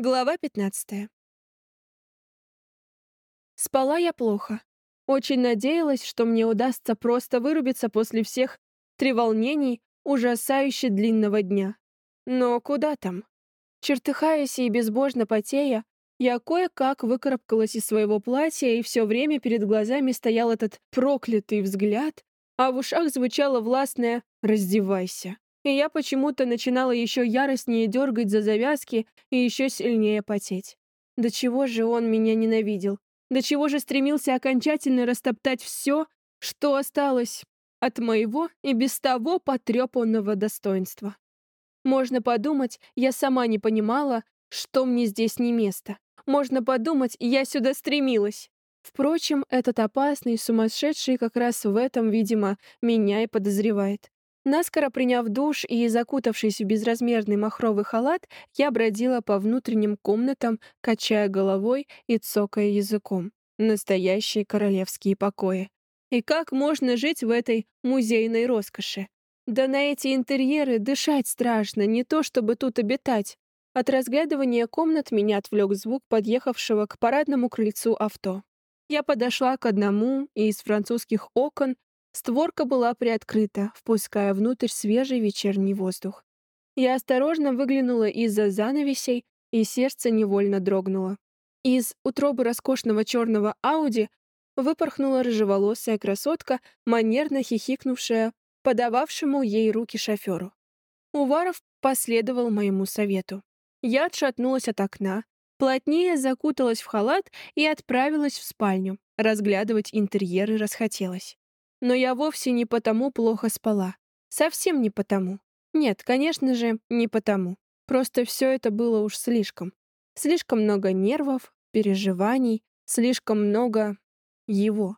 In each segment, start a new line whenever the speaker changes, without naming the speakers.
Глава 15. Спала я плохо. Очень надеялась, что мне удастся просто вырубиться после всех треволнений ужасающе длинного дня. Но куда там? Чертыхаясь и безбожно потея, я кое-как выкарабкалась из своего платья, и все время перед глазами стоял этот проклятый взгляд, а в ушах звучало властное «раздевайся» и я почему-то начинала еще яростнее дергать за завязки и еще сильнее потеть. До чего же он меня ненавидел? До чего же стремился окончательно растоптать все, что осталось от моего и без того потрепанного достоинства? Можно подумать, я сама не понимала, что мне здесь не место. Можно подумать, я сюда стремилась. Впрочем, этот опасный, сумасшедший как раз в этом, видимо, меня и подозревает. Наскоро приняв душ и закутавшись в безразмерный махровый халат, я бродила по внутренним комнатам, качая головой и цокая языком. Настоящие королевские покои. И как можно жить в этой музейной роскоши? Да на эти интерьеры дышать страшно, не то чтобы тут обитать. От разглядывания комнат меня отвлек звук подъехавшего к парадному крыльцу авто. Я подошла к одному, из французских окон Створка была приоткрыта, впуская внутрь свежий вечерний воздух. Я осторожно выглянула из-за занавесей, и сердце невольно дрогнуло. Из утробы роскошного черного Ауди выпорхнула рыжеволосая красотка, манерно хихикнувшая, подававшему ей руки шоферу. Уваров последовал моему совету. Я отшатнулась от окна, плотнее закуталась в халат и отправилась в спальню. Разглядывать интерьеры расхотелось. Но я вовсе не потому плохо спала. Совсем не потому. Нет, конечно же, не потому. Просто все это было уж слишком. Слишком много нервов, переживаний, слишком много его.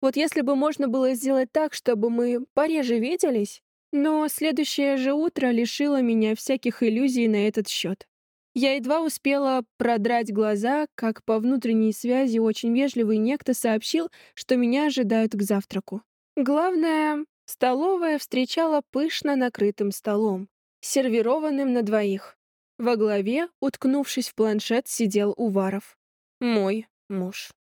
Вот если бы можно было сделать так, чтобы мы пореже виделись, но следующее же утро лишило меня всяких иллюзий на этот счет. Я едва успела продрать глаза, как по внутренней связи очень вежливый некто сообщил, что меня ожидают к завтраку. Главное, столовая встречала пышно накрытым столом, сервированным на двоих. Во главе, уткнувшись в планшет, сидел Уваров. Мой муж.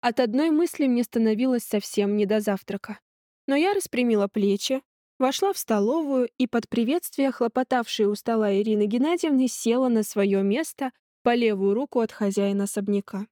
От одной мысли мне становилось совсем не до завтрака. Но я распрямила плечи, вошла в столовую и под приветствие хлопотавшей у стола Ирины Геннадьевны села на свое место по левую руку от хозяина особняка.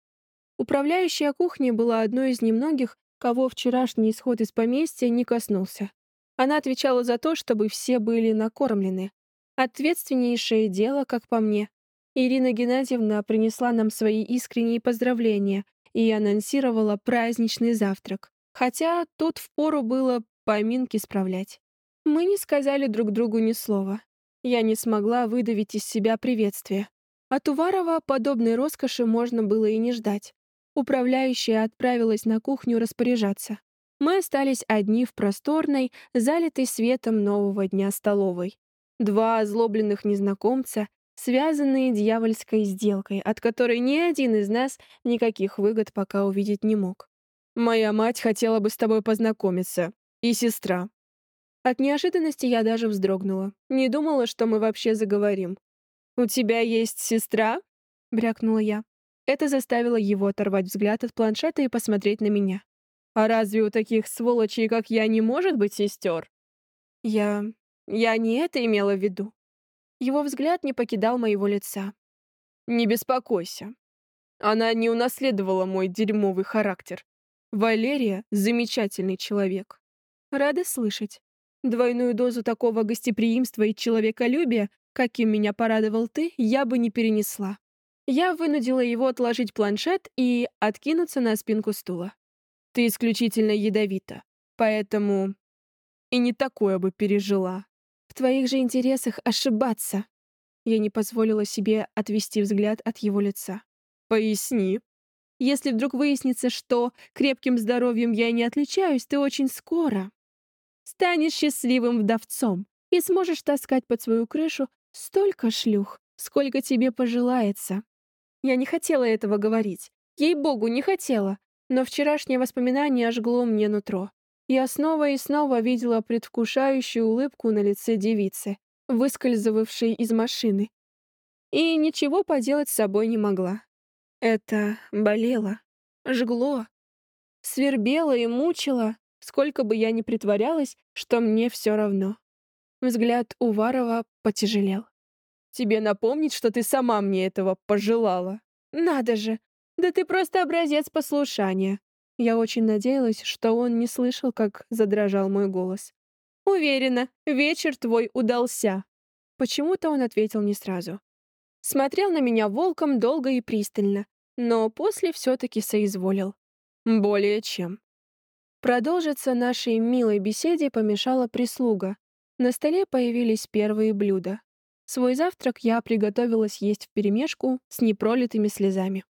Управляющая кухней была одной из немногих, кого вчерашний исход из поместья не коснулся. Она отвечала за то, чтобы все были накормлены. Ответственнейшее дело, как по мне. Ирина Геннадьевна принесла нам свои искренние поздравления и анонсировала праздничный завтрак. Хотя тут впору было поминки справлять. Мы не сказали друг другу ни слова. Я не смогла выдавить из себя приветствие. От Уварова подобной роскоши можно было и не ждать. Управляющая отправилась на кухню распоряжаться. Мы остались одни в просторной, залитой светом нового дня столовой. Два озлобленных незнакомца, связанные дьявольской сделкой, от которой ни один из нас никаких выгод пока увидеть не мог. «Моя мать хотела бы с тобой познакомиться. И сестра». От неожиданности я даже вздрогнула. Не думала, что мы вообще заговорим. «У тебя есть сестра?» — брякнула я. Это заставило его оторвать взгляд от планшета и посмотреть на меня. «А разве у таких сволочей, как я, не может быть сестер?» «Я... я не это имела в виду». Его взгляд не покидал моего лица. «Не беспокойся. Она не унаследовала мой дерьмовый характер. Валерия — замечательный человек. Рада слышать. Двойную дозу такого гостеприимства и человеколюбия, каким меня порадовал ты, я бы не перенесла. Я вынудила его отложить планшет и откинуться на спинку стула. «Ты исключительно ядовита, поэтому и не такое бы пережила. В твоих же интересах ошибаться». Я не позволила себе отвести взгляд от его лица. «Поясни». «Если вдруг выяснится, что крепким здоровьем я не отличаюсь, ты очень скоро станешь счастливым вдовцом и сможешь таскать под свою крышу столько шлюх, сколько тебе пожелается. Я не хотела этого говорить. Ей-богу, не хотела. Но вчерашнее воспоминание ожгло мне нутро. Я снова и снова видела предвкушающую улыбку на лице девицы, выскользывавшей из машины. и ничего поделать с собой не могла. Это болело, жгло, свербело и мучило, сколько бы я ни притворялась, что мне все равно. Взгляд Уварова потяжелел. «Тебе напомнить, что ты сама мне этого пожелала?» «Надо же! Да ты просто образец послушания!» Я очень надеялась, что он не слышал, как задрожал мой голос. «Уверена, вечер твой удался!» Почему-то он ответил не сразу. Смотрел на меня волком долго и пристально, но после все-таки соизволил. Более чем. Продолжиться нашей милой беседе помешала прислуга. На столе появились первые блюда. Свой завтрак я приготовилась есть вперемешку с непролитыми слезами.